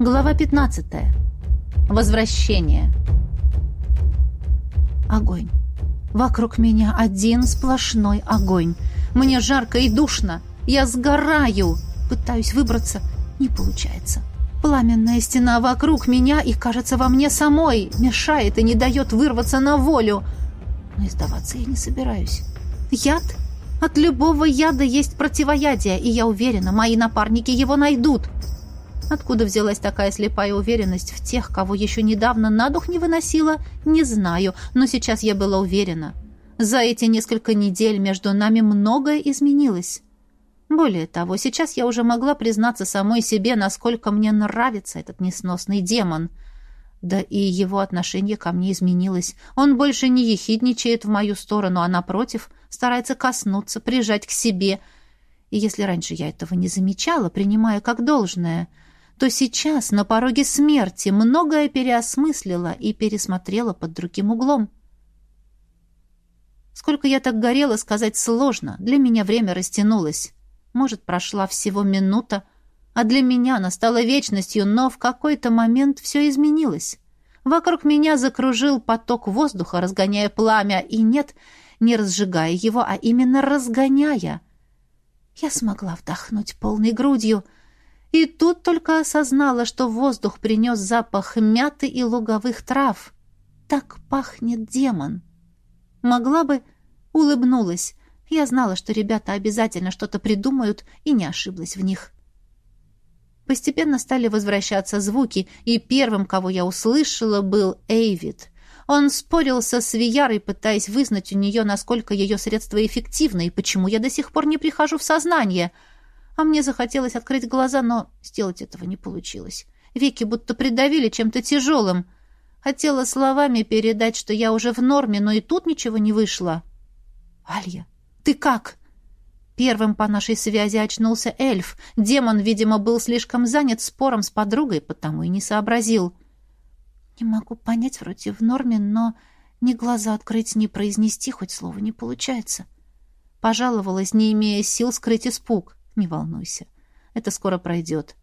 Глава 15. Возвращение. Огонь. Вокруг меня один сплошной огонь. Мне жарко и душно. Я сгораю. Пытаюсь выбраться. Не получается. Пламенная стена вокруг меня и, кажется, во мне самой мешает и не дает вырваться на волю. Но издаваться я не собираюсь. Яд? От любого яда есть противоядие, и я уверена, мои напарники его найдут. Откуда взялась такая слепая уверенность в тех, кого еще недавно на дух не выносила, не знаю, но сейчас я была уверена. За эти несколько недель между нами многое изменилось. Более того, сейчас я уже могла признаться самой себе, насколько мне нравится этот несносный демон. Да и его отношение ко мне изменилось. Он больше не ехидничает в мою сторону, а, напротив, старается коснуться, прижать к себе. И если раньше я этого не замечала, принимая как должное — то сейчас, на пороге смерти, многое переосмыслила и пересмотрела под другим углом. Сколько я так горела, сказать сложно. Для меня время растянулось. Может, прошла всего минута, а для меня настала вечностью, но в какой-то момент все изменилось. Вокруг меня закружил поток воздуха, разгоняя пламя, и нет, не разжигая его, а именно разгоняя. Я смогла вдохнуть полной грудью — и тут только осознала, что воздух принес запах мяты и луговых трав. Так пахнет демон. Могла бы... Улыбнулась. Я знала, что ребята обязательно что-то придумают, и не ошиблась в них. Постепенно стали возвращаться звуки, и первым, кого я услышала, был Эйвид. Он спорился с Виярой, пытаясь вызнать у нее, насколько ее средства эффективны и почему я до сих пор не прихожу в сознание — а мне захотелось открыть глаза, но сделать этого не получилось. Веки будто придавили чем-то тяжелым. Хотела словами передать, что я уже в норме, но и тут ничего не вышло. «Алья, ты как?» Первым по нашей связи очнулся эльф. Демон, видимо, был слишком занят спором с подругой, потому и не сообразил. «Не могу понять, вроде в норме, но ни глаза открыть, ни произнести хоть слово не получается». Пожаловалась, не имея сил скрыть испуг. Не волнуйся, это скоро пройдет.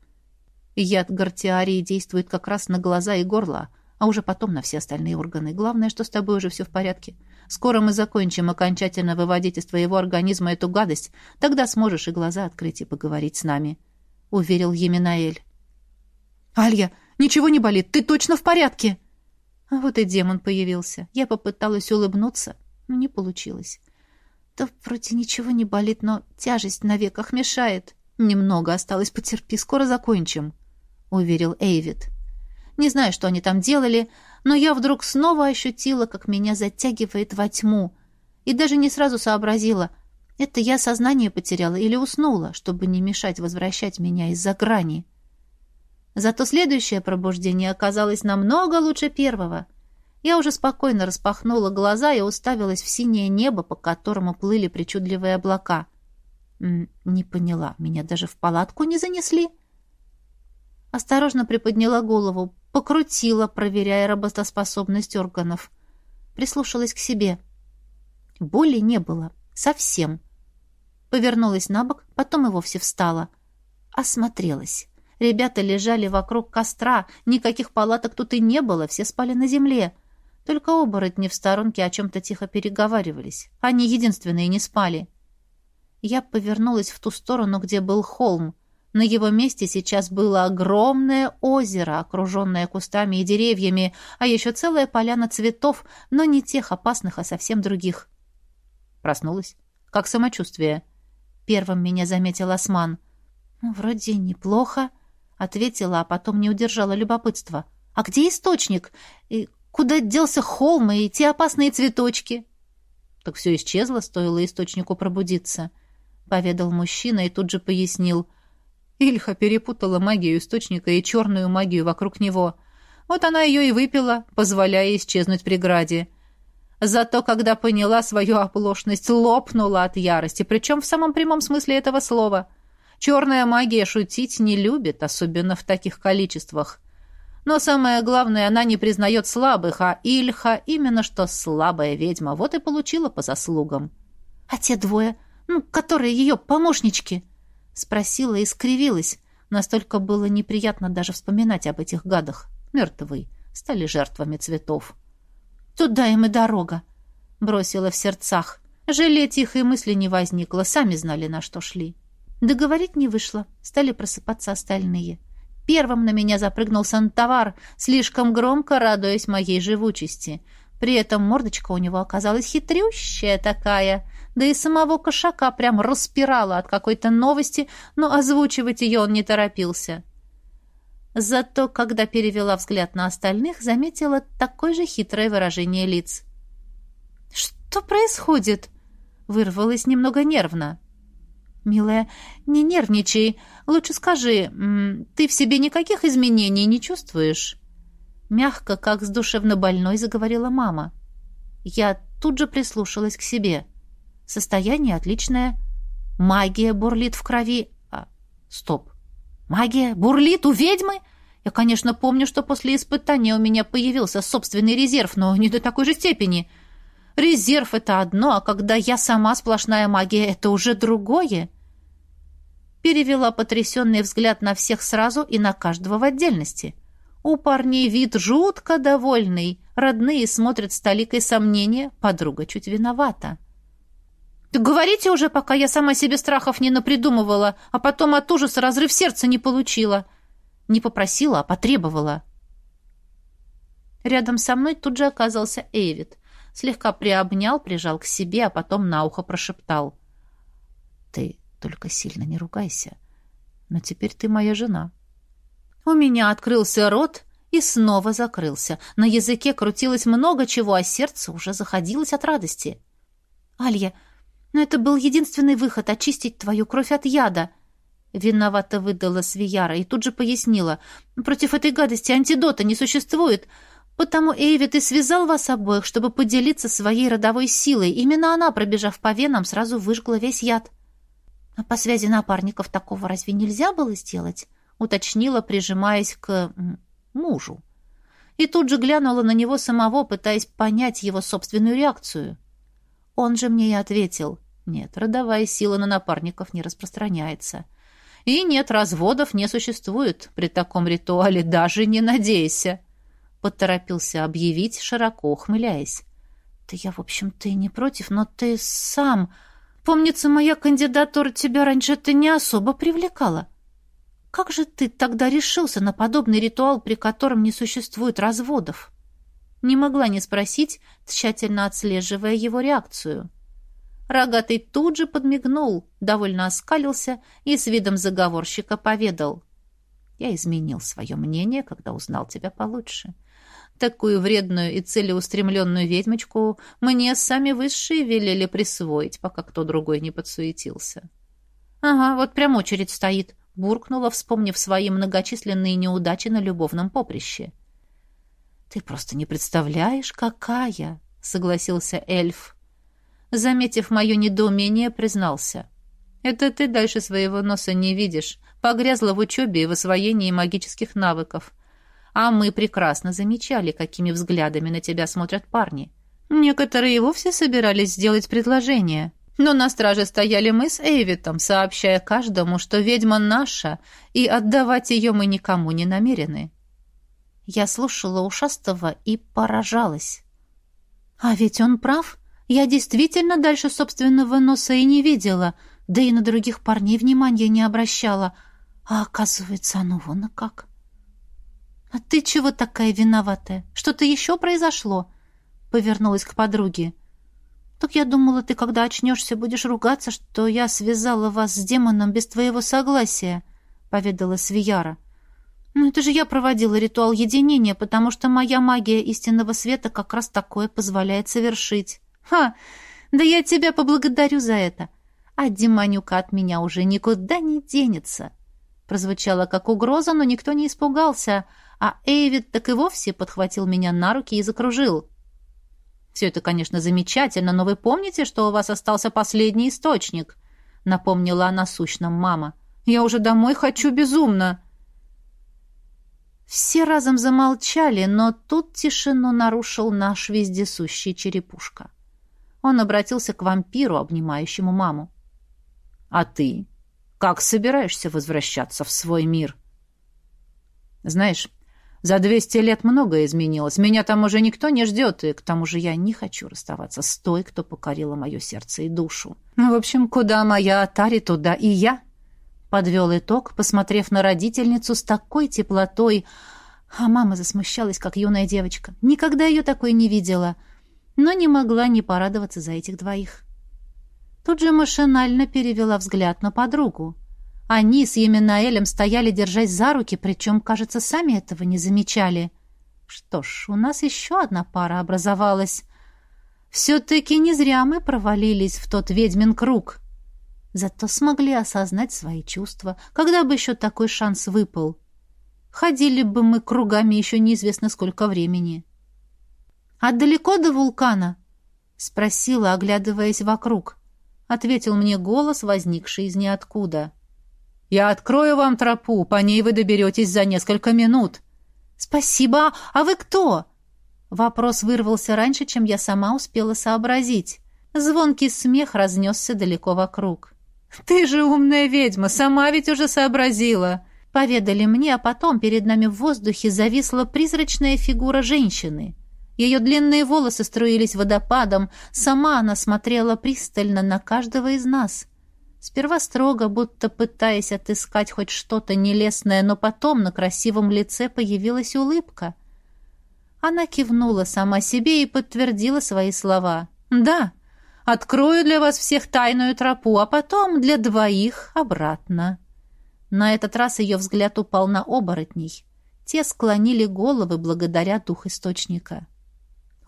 Яд гортиарии действует как раз на глаза и горло, а уже потом на все остальные органы. Главное, что с тобой уже все в порядке. Скоро мы закончим окончательно выводить из твоего организма эту гадость. Тогда сможешь и глаза открыть и поговорить с нами», — уверил Еминаэль. «Алья, ничего не болит, ты точно в порядке!» А вот и демон появился. Я попыталась улыбнуться, но не получилось. Да вроде ничего не болит, но тяжесть на веках мешает. Немного осталось, потерпи, скоро закончим, уверил Эйвид. Не знаю, что они там делали, но я вдруг снова ощутила, как меня затягивает во тьму, и даже не сразу сообразила, это я сознание потеряла или уснула, чтобы не мешать возвращать меня из-за грани. Зато следующее пробуждение оказалось намного лучше первого — я уже спокойно распахнула глаза и уставилась в синее небо, по которому плыли причудливые облака. Не поняла, меня даже в палатку не занесли? Осторожно приподняла голову, покрутила, проверяя работоспособность органов. Прислушалась к себе. Боли не было. Совсем. Повернулась на бок, потом и вовсе встала. Осмотрелась. Ребята лежали вокруг костра, никаких палаток тут и не было, все спали на земле. Только оборотни в сторонке о чем-то тихо переговаривались. Они единственные не спали. Я повернулась в ту сторону, где был холм. На его месте сейчас было огромное озеро, окруженное кустами и деревьями, а еще целая поляна цветов, но не тех опасных, а совсем других. Проснулась. Как самочувствие? Первым меня заметил Осман. «Ну, «Вроде неплохо», — ответила, а потом не удержала любопытства. «А где источник? И Куда делся холм и те опасные цветочки? Так все исчезло, стоило источнику пробудиться, поведал мужчина и тут же пояснил. Ильха перепутала магию источника и черную магию вокруг него. Вот она ее и выпила, позволяя исчезнуть преграде. Зато, когда поняла свою оплошность, лопнула от ярости, причем в самом прямом смысле этого слова. Черная магия шутить не любит, особенно в таких количествах. Но самое главное, она не признает слабых, а Ильха именно что слабая ведьма. Вот и получила по заслугам. «А те двое, ну, которые ее помощнички?» Спросила и скривилась. Настолько было неприятно даже вспоминать об этих гадах. Мертвые стали жертвами цветов. «Туда им и дорога», — бросила в сердцах. Жалеть их и мысли не возникло, сами знали, на что шли. Договорить не вышло, стали просыпаться остальные. Первым на меня запрыгнул Сантовар, слишком громко радуясь моей живучести. При этом мордочка у него оказалась хитрющая такая, да и самого кошака прям распирала от какой-то новости, но озвучивать ее он не торопился. Зато, когда перевела взгляд на остальных, заметила такое же хитрое выражение лиц. «Что происходит?» — вырвалось немного нервно. «Милая, не нервничай. Лучше скажи, ты в себе никаких изменений не чувствуешь?» Мягко, как с душевно больной, заговорила мама. Я тут же прислушалась к себе. Состояние отличное. Магия бурлит в крови. А, стоп. Магия бурлит у ведьмы? Я, конечно, помню, что после испытания у меня появился собственный резерв, но не до такой же степени. Резерв — это одно, а когда я сама сплошная магия — это уже другое. Перевела потрясенный взгляд на всех сразу и на каждого в отдельности. У парней вид жутко довольный. Родные смотрят с толикой сомнения, подруга чуть виновата. «Так говорите уже, пока я сама себе страхов не напридумывала, а потом от ужаса разрыв сердца не получила. Не попросила, а потребовала». Рядом со мной тут же оказался Эйвид слегка приобнял, прижал к себе, а потом на ухо прошептал. «Ты только сильно не ругайся, но теперь ты моя жена». У меня открылся рот и снова закрылся. На языке крутилось много чего, а сердце уже заходилось от радости. «Алья, но это был единственный выход — очистить твою кровь от яда», Виновато выдала Свияра и тут же пояснила. «Против этой гадости антидота не существует. Потому Эйвит и связал вас обоих, чтобы поделиться своей родовой силой. Именно она, пробежав по венам, сразу выжгла весь яд. А по связи напарников такого разве нельзя было сделать? Уточнила, прижимаясь к мужу. И тут же глянула на него самого, пытаясь понять его собственную реакцию. Он же мне и ответил. Нет, родовая сила на напарников не распространяется. И нет, разводов не существует при таком ритуале, даже не надейся поторопился объявить, широко ухмыляясь. «Да я, в общем-то, и не против, но ты сам... Помнится, моя кандидатура тебя раньше-то не особо привлекала. Как же ты тогда решился на подобный ритуал, при котором не существует разводов?» Не могла не спросить, тщательно отслеживая его реакцию. Рогатый тут же подмигнул, довольно оскалился и с видом заговорщика поведал. «Я изменил свое мнение, когда узнал тебя получше. Такую вредную и целеустремленную ведьмочку мне сами высшие велели присвоить, пока кто другой не подсуетился. «Ага, вот прям очередь стоит», — буркнула, вспомнив свои многочисленные неудачи на любовном поприще. «Ты просто не представляешь, какая!» — согласился эльф. Заметив мое недоумение, признался. «Это ты дальше своего носа не видишь. Погрязла в учебе и в освоении магических навыков. А мы прекрасно замечали, какими взглядами на тебя смотрят парни. Некоторые и вовсе собирались сделать предложение. Но на страже стояли мы с Эйвитом, сообщая каждому, что ведьма наша, и отдавать ее мы никому не намерены. Я слушала ушастого и поражалась. А ведь он прав. Я действительно дальше собственного носа и не видела, да и на других парней внимания не обращала. А оказывается, оно вон как. «А ты чего такая виноватая? Что-то еще произошло?» Повернулась к подруге. «Так я думала, ты, когда очнешься, будешь ругаться, что я связала вас с демоном без твоего согласия», — поведала Свияра. «Ну это же я проводила ритуал единения, потому что моя магия истинного света как раз такое позволяет совершить». «Ха! Да я тебя поблагодарю за это. А Диманюка от меня уже никуда не денется». Прозвучало как угроза, но никто не испугался, — а Эйвид так и вовсе подхватил меня на руки и закружил. «Все это, конечно, замечательно, но вы помните, что у вас остался последний источник?» — напомнила о насущном мама. «Я уже домой хочу безумно!» Все разом замолчали, но тут тишину нарушил наш вездесущий черепушка. Он обратился к вампиру, обнимающему маму. «А ты? Как собираешься возвращаться в свой мир? Знаешь, за двести лет многое изменилось. Меня там уже никто не ждет, и к тому же я не хочу расставаться с той, кто покорила мое сердце и душу. Ну, в общем, куда моя Атари, туда и я. Подвел итог, посмотрев на родительницу с такой теплотой, а мама засмущалась, как юная девочка. Никогда ее такой не видела, но не могла не порадоваться за этих двоих. Тут же машинально перевела взгляд на подругу. Они с Еминаэлем стояли, держась за руки, причем, кажется, сами этого не замечали. Что ж, у нас еще одна пара образовалась. Все-таки не зря мы провалились в тот ведьмин круг. Зато смогли осознать свои чувства, когда бы еще такой шанс выпал. Ходили бы мы кругами еще неизвестно сколько времени. «А далеко до вулкана?» — спросила, оглядываясь вокруг. Ответил мне голос, возникший из ниоткуда. «Я открою вам тропу, по ней вы доберетесь за несколько минут». «Спасибо, а вы кто?» Вопрос вырвался раньше, чем я сама успела сообразить. Звонкий смех разнесся далеко вокруг. «Ты же умная ведьма, сама ведь уже сообразила!» Поведали мне, а потом перед нами в воздухе зависла призрачная фигура женщины. Ее длинные волосы струились водопадом, сама она смотрела пристально на каждого из нас. Сперва строго, будто пытаясь отыскать хоть что-то нелестное, но потом на красивом лице появилась улыбка. Она кивнула сама себе и подтвердила свои слова. «Да, открою для вас всех тайную тропу, а потом для двоих обратно». На этот раз ее взгляд упал на оборотней. Те склонили головы благодаря дух источника.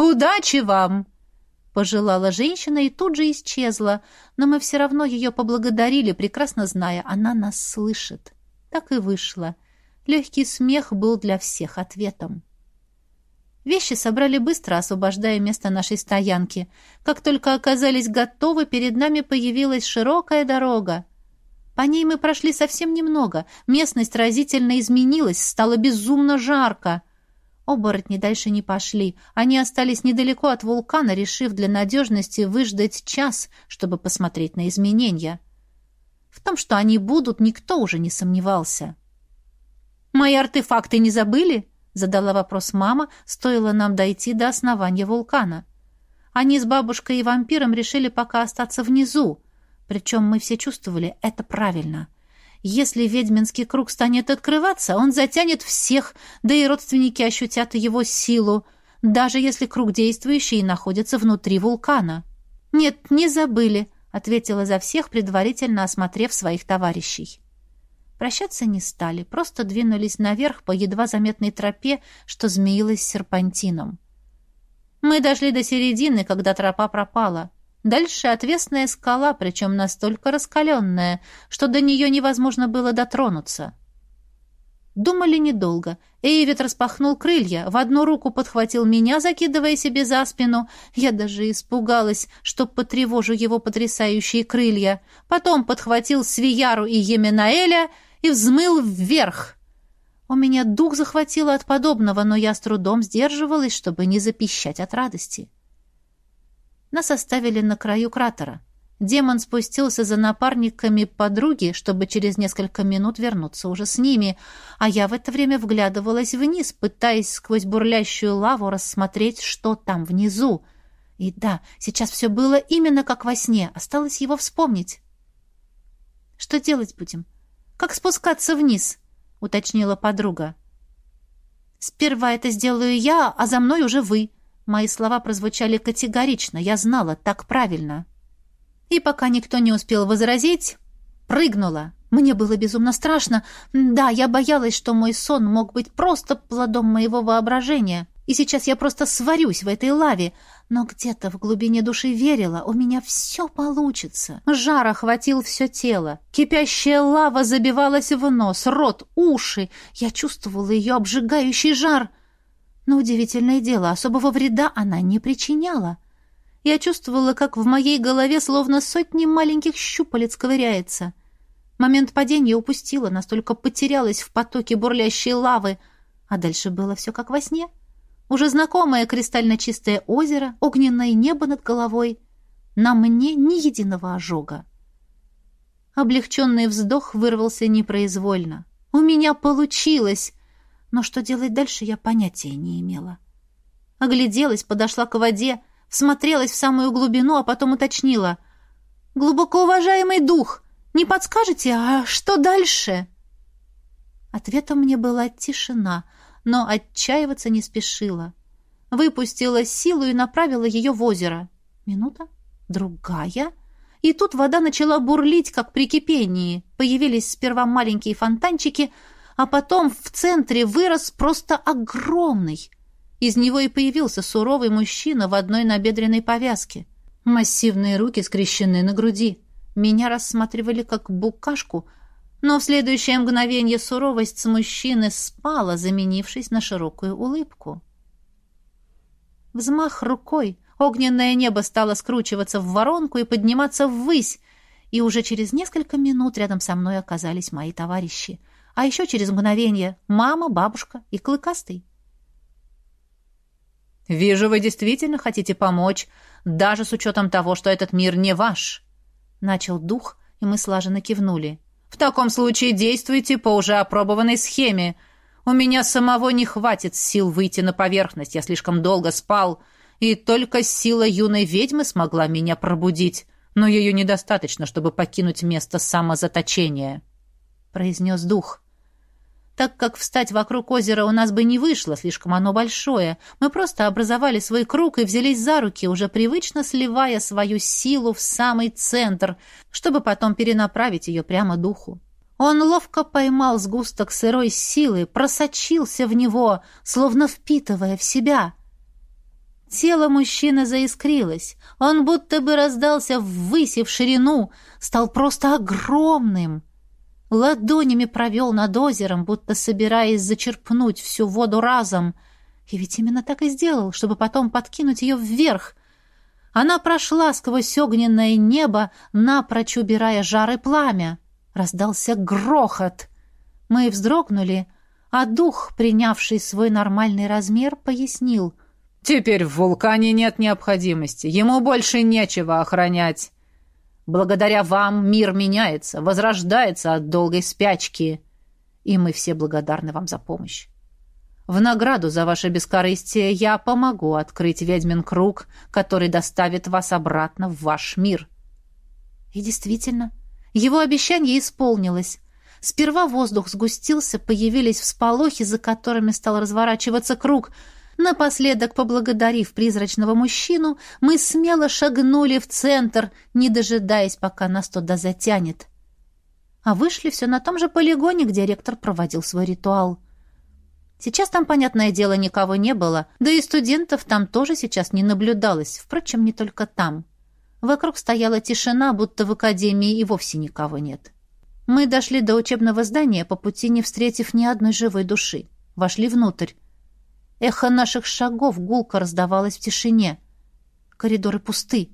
«Удачи вам!» — пожелала женщина и тут же исчезла, но мы все равно ее поблагодарили, прекрасно зная, она нас слышит. Так и вышло. Легкий смех был для всех ответом. Вещи собрали быстро, освобождая место нашей стоянки. Как только оказались готовы, перед нами появилась широкая дорога. По ней мы прошли совсем немного. Местность разительно изменилась, стало безумно жарко. Оборотни дальше не пошли. Они остались недалеко от вулкана, решив для надежности выждать час, чтобы посмотреть на изменения. В том, что они будут, никто уже не сомневался. «Мои артефакты не забыли?» — задала вопрос мама, стоило нам дойти до основания вулкана. Они с бабушкой и вампиром решили пока остаться внизу, причем мы все чувствовали, это правильно. Если ведьминский круг станет открываться, он затянет всех, да и родственники ощутят его силу, даже если круг действующий находится внутри вулкана. «Нет, не забыли», — ответила за всех, предварительно осмотрев своих товарищей. Прощаться не стали, просто двинулись наверх по едва заметной тропе, что змеилась серпантином. Мы дошли до середины, когда тропа пропала. Дальше отвесная скала, причем настолько раскаленная, что до нее невозможно было дотронуться. Думали недолго. Эйвит распахнул крылья, в одну руку подхватил меня, закидывая себе за спину. Я даже испугалась, что потревожу его потрясающие крылья. Потом подхватил Свияру и Еминаэля и взмыл вверх. У меня дух захватило от подобного, но я с трудом сдерживалась, чтобы не запищать от радости. — нас оставили на краю кратера. Демон спустился за напарниками подруги, чтобы через несколько минут вернуться уже с ними, а я в это время вглядывалась вниз, пытаясь сквозь бурлящую лаву рассмотреть, что там внизу. И да, сейчас все было именно как во сне, осталось его вспомнить. «Что делать будем? Как спускаться вниз?» — уточнила подруга. «Сперва это сделаю я, а за мной уже вы», Мои слова прозвучали категорично, я знала, так правильно. И пока никто не успел возразить, прыгнула. Мне было безумно страшно. Да, я боялась, что мой сон мог быть просто плодом моего воображения. И сейчас я просто сварюсь в этой лаве. Но где-то в глубине души верила, у меня все получится. Жар охватил все тело. Кипящая лава забивалась в нос, рот, уши. Я чувствовала ее обжигающий жар — но удивительное дело, особого вреда она не причиняла. Я чувствовала, как в моей голове словно сотни маленьких щупалец ковыряется. Момент падения упустила, настолько потерялась в потоке бурлящей лавы, а дальше было все как во сне. Уже знакомое кристально чистое озеро, огненное небо над головой. На мне ни единого ожога. Облегченный вздох вырвался непроизвольно. У меня получилось! Но что делать дальше, я понятия не имела. Огляделась, подошла к воде, всмотрелась в самую глубину, а потом уточнила. «Глубоко уважаемый дух, не подскажете, а что дальше?» Ответом мне была тишина, но отчаиваться не спешила. Выпустила силу и направила ее в озеро. Минута, другая, и тут вода начала бурлить, как при кипении. Появились сперва маленькие фонтанчики, а потом в центре вырос просто огромный. Из него и появился суровый мужчина в одной набедренной повязке. Массивные руки скрещены на груди. Меня рассматривали как букашку, но в следующее мгновение суровость с мужчины спала, заменившись на широкую улыбку. Взмах рукой, огненное небо стало скручиваться в воронку и подниматься ввысь, и уже через несколько минут рядом со мной оказались мои товарищи. А еще через мгновение мама, бабушка и Клыкастый. «Вижу, вы действительно хотите помочь, даже с учетом того, что этот мир не ваш», — начал дух, и мы слаженно кивнули. «В таком случае действуйте по уже опробованной схеме — у меня самого не хватит сил выйти на поверхность, я слишком долго спал, и только сила юной ведьмы смогла меня пробудить, но ее недостаточно, чтобы покинуть место самозаточения», — произнес дух. Так как встать вокруг озера у нас бы не вышло, слишком оно большое, мы просто образовали свой круг и взялись за руки, уже привычно сливая свою силу в самый центр, чтобы потом перенаправить ее прямо духу. Он ловко поймал сгусток сырой силы, просочился в него, словно впитывая в себя. Тело мужчины заискрилось. Он будто бы раздался ввысь и в ширину, стал просто огромным. Ладонями провел над озером, будто собираясь зачерпнуть всю воду разом. И ведь именно так и сделал, чтобы потом подкинуть ее вверх. Она прошла сквозь огненное небо, напрочь убирая жар и пламя. Раздался грохот. Мы вздрогнули, а дух, принявший свой нормальный размер, пояснил. «Теперь в вулкане нет необходимости. Ему больше нечего охранять. Благодаря вам мир меняется, возрождается от долгой спячки. И мы все благодарны вам за помощь. В награду за ваше бескорыстие я помогу открыть ведьмин круг, который доставит вас обратно в ваш мир». И действительно, его обещание исполнилось. Сперва воздух сгустился, появились всполохи, за которыми стал разворачиваться круг. Напоследок, поблагодарив призрачного мужчину, мы смело шагнули в центр, не дожидаясь, пока нас туда затянет. А вышли все на том же полигоне, где ректор проводил свой ритуал. Сейчас там, понятное дело, никого не было, да и студентов там тоже сейчас не наблюдалось, впрочем, не только там. Вокруг стояла тишина, будто в академии и вовсе никого нет. Мы дошли до учебного здания, по пути не встретив ни одной живой души. Вошли внутрь. Эхо наших шагов гулко раздавалось в тишине. Коридоры пусты.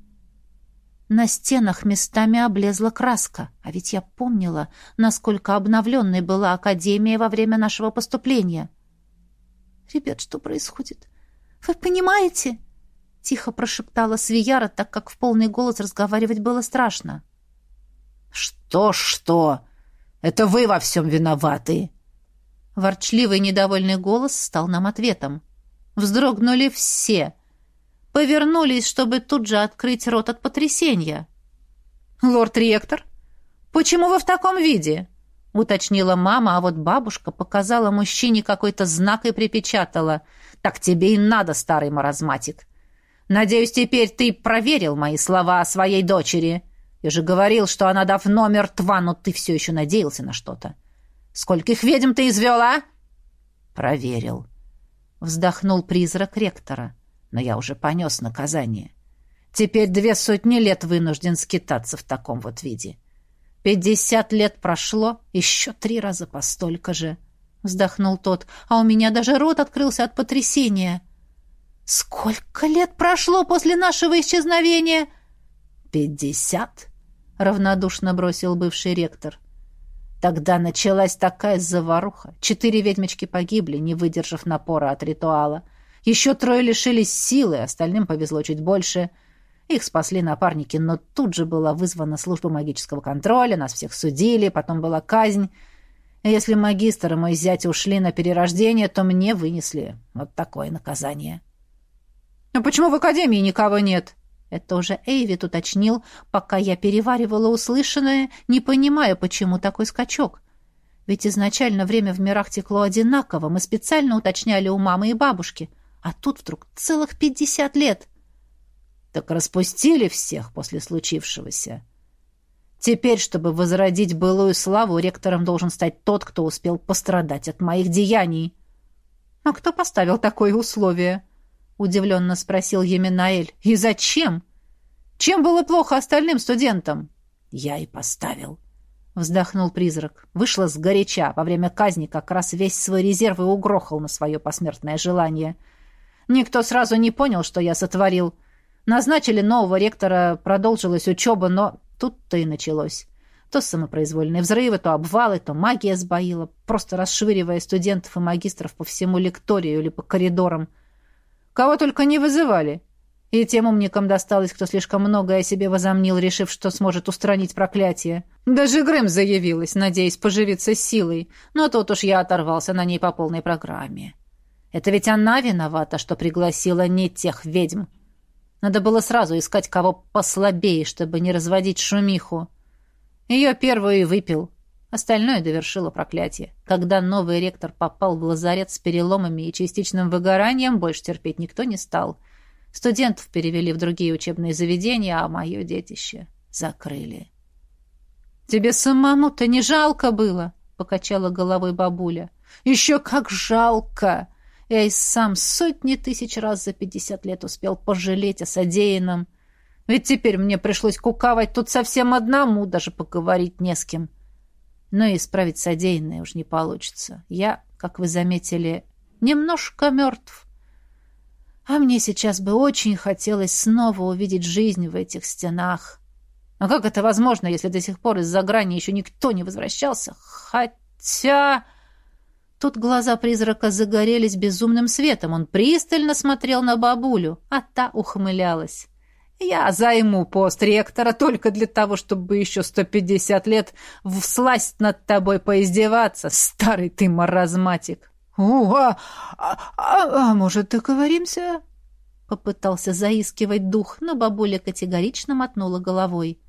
На стенах местами облезла краска, а ведь я помнила, насколько обновленной была Академия во время нашего поступления. «Ребят, что происходит? Вы понимаете?» — тихо прошептала Свияра, так как в полный голос разговаривать было страшно. «Что-что? Это вы во всем виноваты!» Ворчливый недовольный голос стал нам ответом. Вздрогнули все. Повернулись, чтобы тут же открыть рот от потрясения. «Лорд-ректор, почему вы в таком виде?» — уточнила мама, а вот бабушка показала мужчине какой-то знак и припечатала. «Так тебе и надо, старый маразматик. Надеюсь, теперь ты проверил мои слова о своей дочери. Я же говорил, что она давно мертва, но ты все еще надеялся на что-то. Скольких ведьм ты извел, а?» «Проверил», — вздохнул призрак ректора. «Но я уже понес наказание. Теперь две сотни лет вынужден скитаться в таком вот виде. Пятьдесят лет прошло, еще три раза по столько же». Вздохнул тот, а у меня даже рот открылся от потрясения. «Сколько лет прошло после нашего исчезновения?» «Пятьдесят», — равнодушно бросил бывший ректор. Тогда началась такая заваруха. Четыре ведьмочки погибли, не выдержав напора от ритуала. Еще трое лишились силы, остальным повезло чуть больше. Их спасли напарники, но тут же была вызвана служба магического контроля, нас всех судили, потом была казнь. Если магистр и мой зять ушли на перерождение, то мне вынесли вот такое наказание. «А почему в академии никого нет?» Это уже Эйвит уточнил, пока я переваривала услышанное, не понимая, почему такой скачок. Ведь изначально время в мирах текло одинаково, мы специально уточняли у мамы и бабушки. А тут вдруг целых пятьдесят лет. Так распустили всех после случившегося. Теперь, чтобы возродить былую славу, ректором должен стать тот, кто успел пострадать от моих деяний. А кто поставил такое условие? Удивленно спросил Еминаэль. И зачем? Чем было плохо остальным студентам? Я и поставил. Вздохнул призрак. Вышла с горяча. Во время казни как раз весь свой резерв и угрохал на свое посмертное желание. Никто сразу не понял, что я сотворил. Назначили нового ректора, продолжилась учеба, но тут-то и началось. То самопроизвольные взрывы, то обвалы, то магия сбоила, просто расшвыривая студентов и магистров по всему лекторию или по коридорам. Кого только не вызывали. И тем умникам досталось, кто слишком многое о себе возомнил, решив, что сможет устранить проклятие. Даже Грэм заявилась, надеясь поживиться силой, но тут уж я оторвался на ней по полной программе. Это ведь она виновата, что пригласила не тех ведьм. Надо было сразу искать кого послабее, чтобы не разводить шумиху. Ее первую и выпил. Остальное довершило проклятие. Когда новый ректор попал в лазарет с переломами и частичным выгоранием, больше терпеть никто не стал. Студентов перевели в другие учебные заведения, а мое детище закрыли. «Тебе самому-то не жалко было?» — покачала головой бабуля. «Еще как жалко! Я и сам сотни тысяч раз за пятьдесят лет успел пожалеть о содеянном. Ведь теперь мне пришлось куковать тут совсем одному, даже поговорить не с кем». Но исправить содеянное уж не получится. Я, как вы заметили, немножко мертв. А мне сейчас бы очень хотелось снова увидеть жизнь в этих стенах. А как это возможно, если до сих пор из-за грани еще никто не возвращался? Хотя... Тут глаза призрака загорелись безумным светом. Он пристально смотрел на бабулю, а та ухмылялась. Я займу пост ректора только для того, чтобы еще сто пятьдесят лет всласть над тобой поиздеваться, старый ты маразматик. «О, а, а, а, а может, договоримся?» Попытался заискивать дух, но бабуля категорично мотнула головой.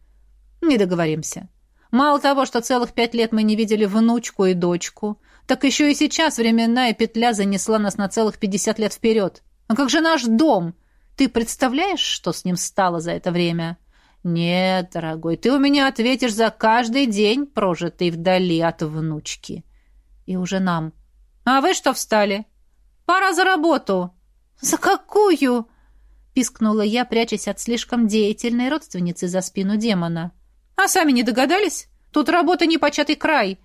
«Не договоримся. Мало того, что целых пять лет мы не видели внучку и дочку, так еще и сейчас временная петля занесла нас на целых пятьдесят лет вперед. А как же наш дом?» Ты представляешь, что с ним стало за это время? Нет, дорогой, ты у меня ответишь за каждый день, прожитый вдали от внучки. И уже нам. А вы что встали? Пора за работу. За какую? пискнула я, прячась от слишком деятельной родственницы за спину демона. А сами не догадались? Тут работа непочатый край.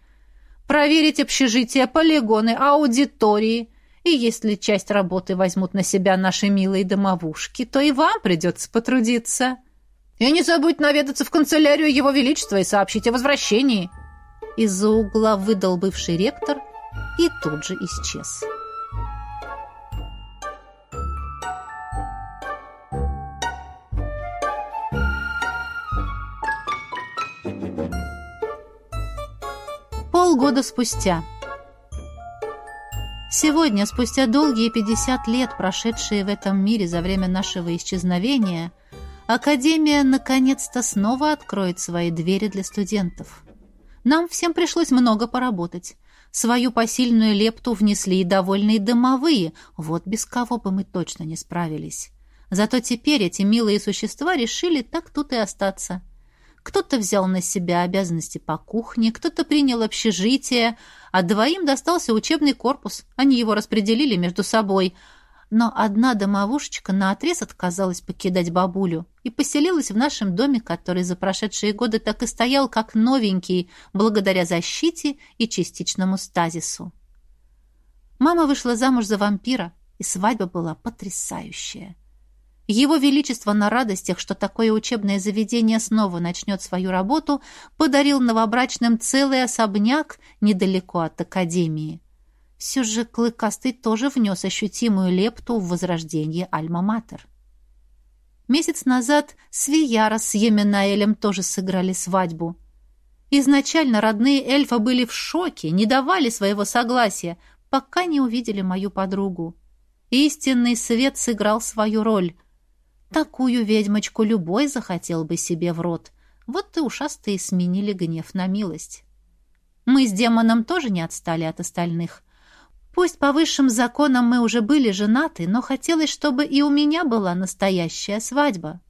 Проверить общежития, полигоны, аудитории, и если часть работы возьмут на себя наши милые домовушки, то и вам придется потрудиться. И не забудь наведаться в канцелярию Его Величества и сообщить о возвращении». Из-за угла выдал бывший ректор и тут же исчез. Полгода спустя. Сегодня, спустя долгие 50 лет, прошедшие в этом мире за время нашего исчезновения, Академия наконец-то снова откроет свои двери для студентов. Нам всем пришлось много поработать. Свою посильную лепту внесли и довольные домовые, вот без кого бы мы точно не справились. Зато теперь эти милые существа решили так тут и остаться – кто-то взял на себя обязанности по кухне, кто-то принял общежитие, а двоим достался учебный корпус. Они его распределили между собой. Но одна домовушечка наотрез отказалась покидать бабулю и поселилась в нашем доме, который за прошедшие годы так и стоял как новенький, благодаря защите и частичному стазису. Мама вышла замуж за вампира, и свадьба была потрясающая. Его Величество на радостях, что такое учебное заведение снова начнет свою работу, подарил новобрачным целый особняк недалеко от Академии. Все же Клыкастый тоже внес ощутимую лепту в возрождение Альма-Матер. Месяц назад Свияра с Еменаэлем тоже сыграли свадьбу. Изначально родные эльфа были в шоке, не давали своего согласия, пока не увидели мою подругу. Истинный свет сыграл свою роль. Такую ведьмочку любой захотел бы себе в рот. Вот и ушастые сменили гнев на милость. Мы с демоном тоже не отстали от остальных. Пусть по высшим законам мы уже были женаты, но хотелось, чтобы и у меня была настоящая свадьба.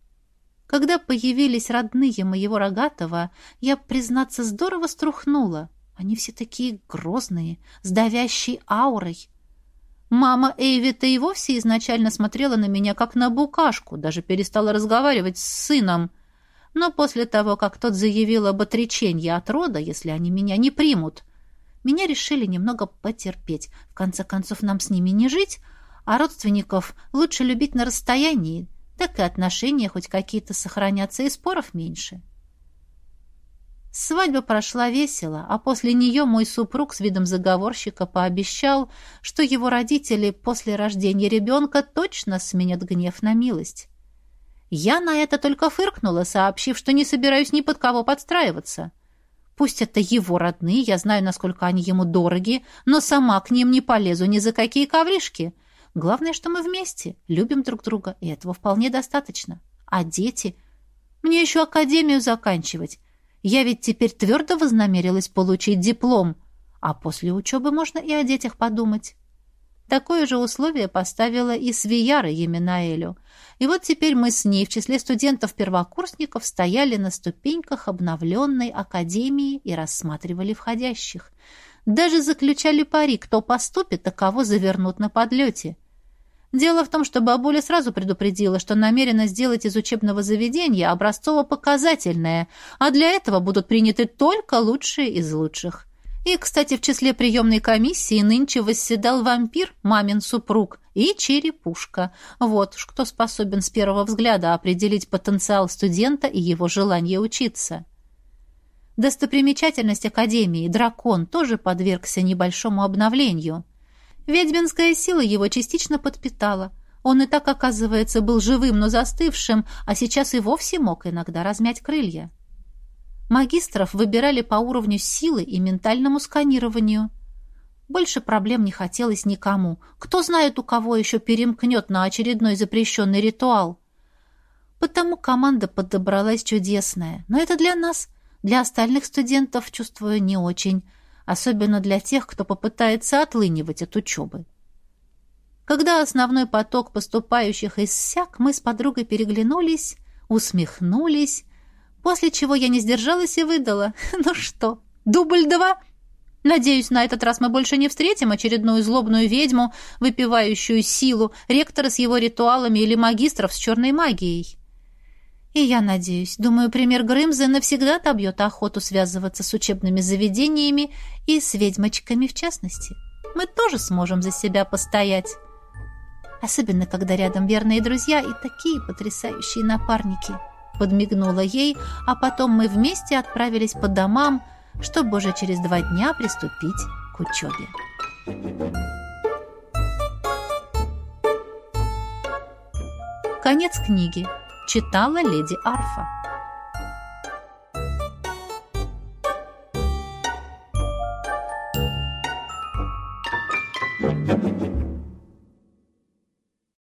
Когда появились родные моего рогатого, я, признаться, здорово струхнула. Они все такие грозные, с давящей аурой. Мама Эйвита и вовсе изначально смотрела на меня как на букашку, даже перестала разговаривать с сыном. Но после того, как тот заявил об отречении от рода, если они меня не примут, меня решили немного потерпеть. В конце концов, нам с ними не жить, а родственников лучше любить на расстоянии, так и отношения хоть какие-то сохранятся, и споров меньше. Свадьба прошла весело, а после нее мой супруг с видом заговорщика пообещал, что его родители после рождения ребенка точно сменят гнев на милость. Я на это только фыркнула, сообщив, что не собираюсь ни под кого подстраиваться — Пусть это его родные, я знаю, насколько они ему дороги, но сама к ним не полезу ни за какие ковришки. Главное, что мы вместе, любим друг друга, и этого вполне достаточно. А дети? Мне еще академию заканчивать. Я ведь теперь твердо вознамерилась получить диплом, а после учебы можно и о детях подумать. Такое же условие поставила и Свияра Еминаэлю. И вот теперь мы с ней в числе студентов-первокурсников стояли на ступеньках обновленной академии и рассматривали входящих. Даже заключали пари, кто поступит, а кого завернут на подлете. Дело в том, что бабуля сразу предупредила, что намерена сделать из учебного заведения образцово-показательное, а для этого будут приняты только лучшие из лучших. И, кстати, в числе приемной комиссии нынче восседал вампир, мамин супруг, и черепушка. Вот уж кто способен с первого взгляда определить потенциал студента и его желание учиться. Достопримечательность Академии, дракон, тоже подвергся небольшому обновлению. Ведьминская сила его частично подпитала. Он и так, оказывается, был живым, но застывшим, а сейчас и вовсе мог иногда размять крылья. Магистров выбирали по уровню силы и ментальному сканированию. Больше проблем не хотелось никому. Кто знает, у кого еще перемкнет на очередной запрещенный ритуал. Потому команда подобралась чудесная. Но это для нас. Для остальных студентов, чувствую, не очень. Особенно для тех, кто попытается отлынивать от учебы. Когда основной поток поступающих иссяк, мы с подругой переглянулись, усмехнулись После чего я не сдержалась и выдала. Ну что, дубль два? Надеюсь, на этот раз мы больше не встретим очередную злобную ведьму, выпивающую силу, ректора с его ритуалами или магистров с черной магией. И я надеюсь, думаю, пример Грымзы навсегда отобьет охоту связываться с учебными заведениями и с ведьмочками в частности. Мы тоже сможем за себя постоять. Особенно, когда рядом верные друзья и такие потрясающие напарники подмигнула ей, а потом мы вместе отправились по домам, чтобы уже через два дня приступить к учебе. Конец книги. Читала леди Арфа.